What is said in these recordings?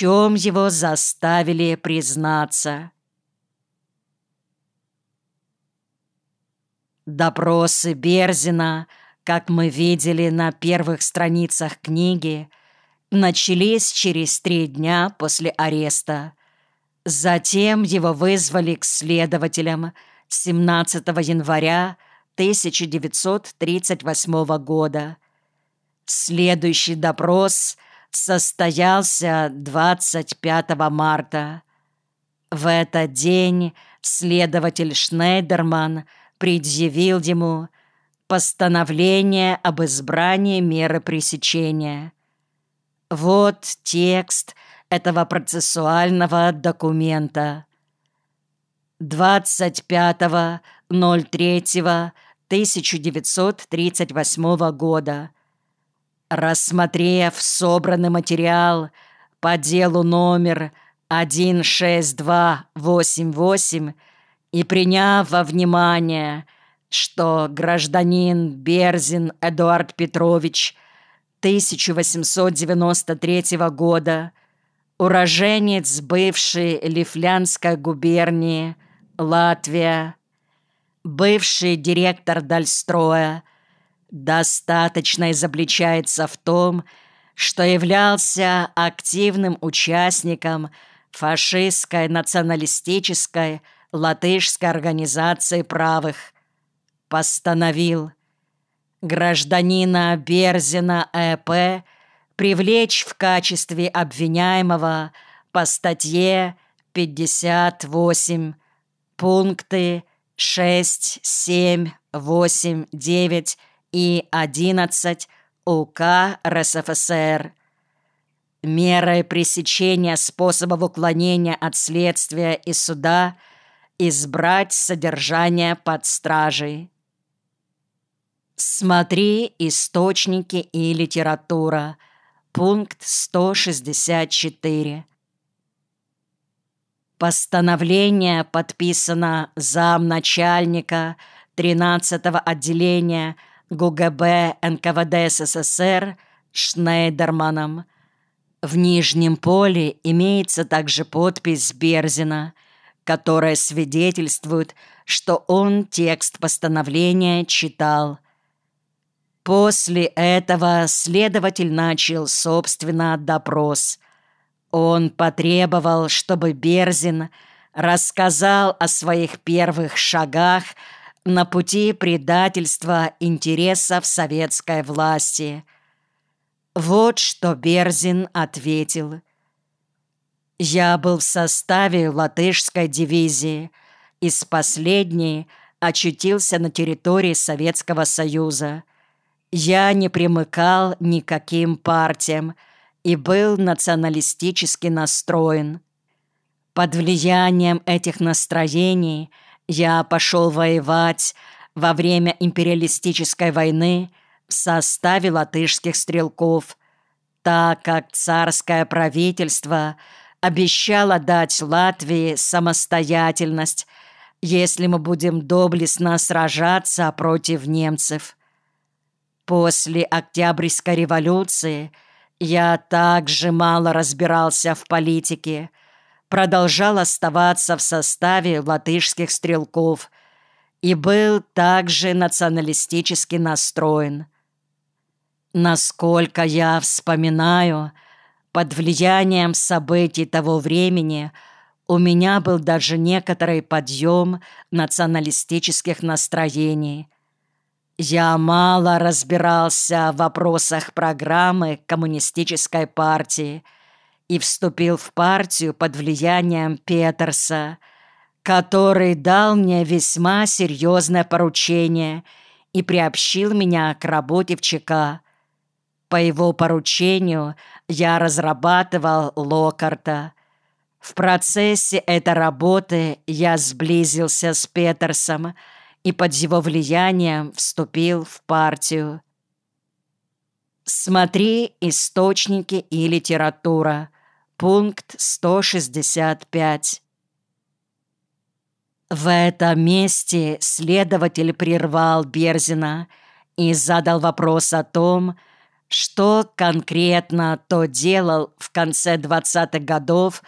чем его заставили признаться. Допросы Берзина, как мы видели на первых страницах книги, начались через три дня после ареста. Затем его вызвали к следователям 17 января 1938 года. Следующий допрос состоялся 25 марта. В этот день следователь Шнейдерман предъявил ему постановление об избрании меры пресечения. Вот текст этого процессуального документа. 25.03.1938 года. Рассмотрев собранный материал по делу номер 16288 и приняв во внимание, что гражданин Берзин Эдуард Петрович 1893 года, уроженец бывшей Лифлянской губернии, Латвия, бывший директор Дальстроя, достаточно изобличается в том, что являлся активным участником фашистской националистической латышской организации правых, постановил гражданина Берзина Э.П. привлечь в качестве обвиняемого по статье 58 пункты 6, 7, 8, 9 и 11 УК РСФСР. Мерой пресечения способов уклонения от следствия и суда избрать содержание под стражей. Смотри источники и литература. Пункт 164. Постановление подписано замначальника 13-го отделения ГУГБ НКВД СССР Шнейдерманом. В нижнем поле имеется также подпись Берзина, которая свидетельствует, что он текст постановления читал. После этого следователь начал, собственно, допрос – он потребовал, чтобы Берзин рассказал о своих первых шагах на пути предательства интересов советской власти. Вот что Берзин ответил. «Я был в составе латышской дивизии, из последней очутился на территории Советского Союза. Я не примыкал никаким партиям, и был националистически настроен. Под влиянием этих настроений я пошел воевать во время империалистической войны в составе латышских стрелков, так как царское правительство обещало дать Латвии самостоятельность, если мы будем доблестно сражаться против немцев. После Октябрьской революции – я также мало разбирался в политике, продолжал оставаться в составе латышских стрелков и был также националистически настроен. Насколько я вспоминаю, под влиянием событий того времени у меня был даже некоторый подъем националистических настроений – я мало разбирался в вопросах программы коммунистической партии и вступил в партию под влиянием Петерса, который дал мне весьма серьезное поручение и приобщил меня к работе в ЧК. По его поручению я разрабатывал Локарта. В процессе этой работы я сблизился с Петерсом – и под его влиянием вступил в партию. Смотри источники и литература. Пункт 165. В этом месте следователь прервал Берзина и задал вопрос о том, Что конкретно то делал в конце 20-х годов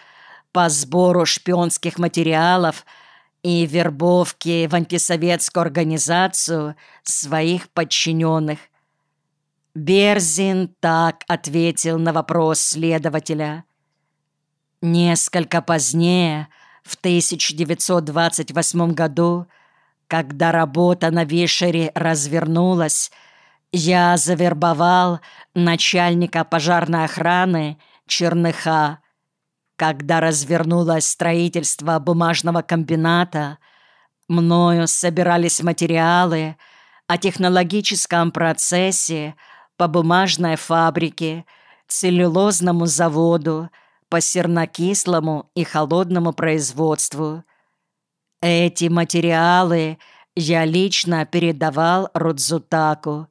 по сбору шпионских материалов и вербовке в антисоветскую организацию своих подчиненных? Берзин так ответил на вопрос следователя. Несколько позднее, в 1928 году, когда работа на Вишере развернулась, я завербовал начальника пожарной охраны Черныха. Когда развернулось строительство бумажного комбината, мною собирались материалы о технологическом процессе по бумажной фабрике, целлюлозному заводу, по сернокислому и холодному производству. Эти материалы я лично передавал Рудзутаку.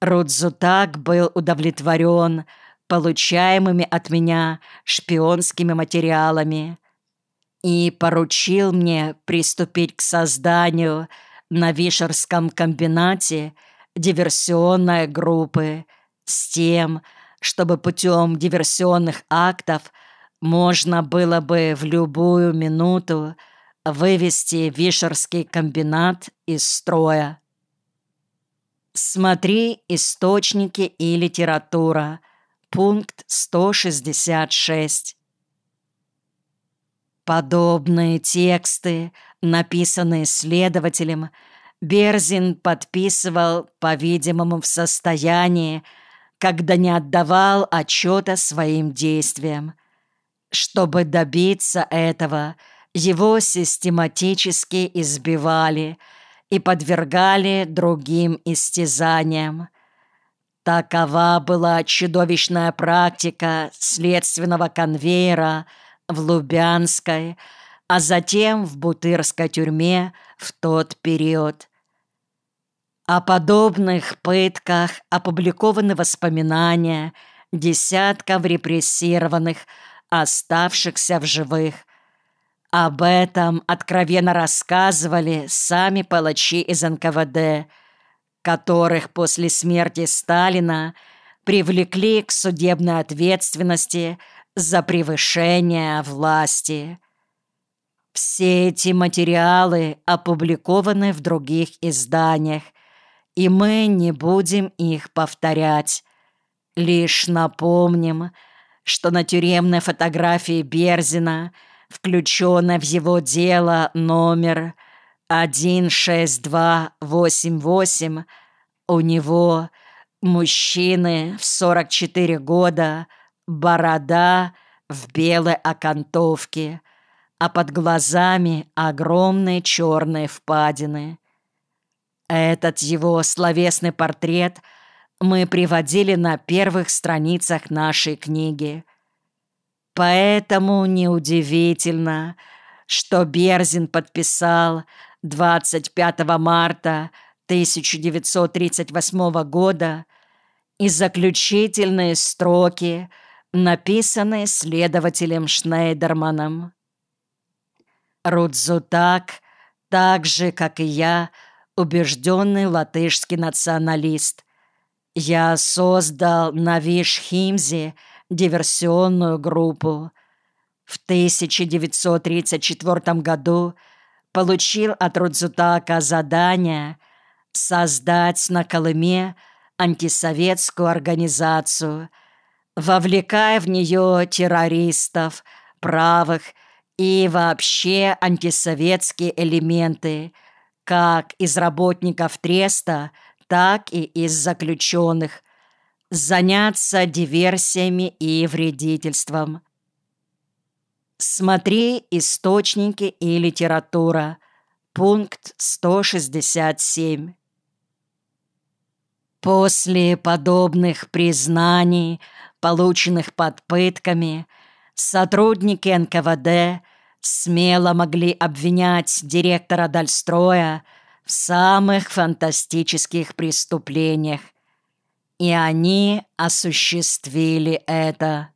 Рудзутак был удовлетворен получаемыми от меня шпионскими материалами и поручил мне приступить к созданию на Вишерском комбинате – диверсионной группы с тем, чтобы путем диверсионных актов можно было бы в любую минуту вывести Вишерский комбинат из строя. Смотри источники и литература. Пункт 166. Подобные тексты, написанные следователем, Берзин подписывал, по-видимому, в состоянии, когда не отдавал отчета своим действиям. Чтобы добиться этого, его систематически избивали и подвергали другим истязаниям. Такова была чудовищная практика следственного конвейера в Лубянской, а затем в Бутырской тюрьме в тот период. О подобных пытках опубликованы воспоминания десятков репрессированных, оставшихся в живых. Об этом откровенно рассказывали сами палачи из НКВД, которых после смерти Сталина привлекли к судебной ответственности за превышение власти. Все эти материалы опубликованы в других изданиях – и мы не будем их повторять. Лишь напомним, что на тюремной фотографии Берзина, включенной в его дело номер 16288, у него мужчины в 44 года, борода в белой окантовке, а под глазами огромные черные впадины. Этот его словесный портрет мы приводили на первых страницах нашей книги. Поэтому неудивительно, что Берзин подписал 25 марта 1938 года и заключительные строки, написанные следователем Шнейдерманом. Рудзутак, так же, как и я, убежденный латышский националист. Я создал на Вишхимзе диверсионную группу. В 1934 году получил от Рудзутака задание создать на Колыме антисоветскую организацию, вовлекая в нее террористов, правых и вообще антисоветские элементы – как из работников Треста, так и из заключенных, заняться диверсиями и вредительством. Смотри источники и литература. Пункт 167. После подобных признаний, полученных под пытками, сотрудники НКВД смело могли обвинять директора Дальстроя в самых фантастических преступлениях. И они осуществили это.